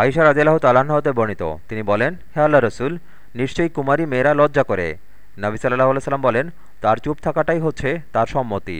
আয়সা রাজিয়াল্লাহ তালাহ হতে বর্ণিত। তিনি বলেন, হে আল্লাহ রসুল, নিশ্চয়ই কুমারী মেয়েরা লজ্জা করে। নবী সাল্লাহ সাল্লাম বলেন, তার চুপ থাকাটাই হচ্ছে তার সম্মতি।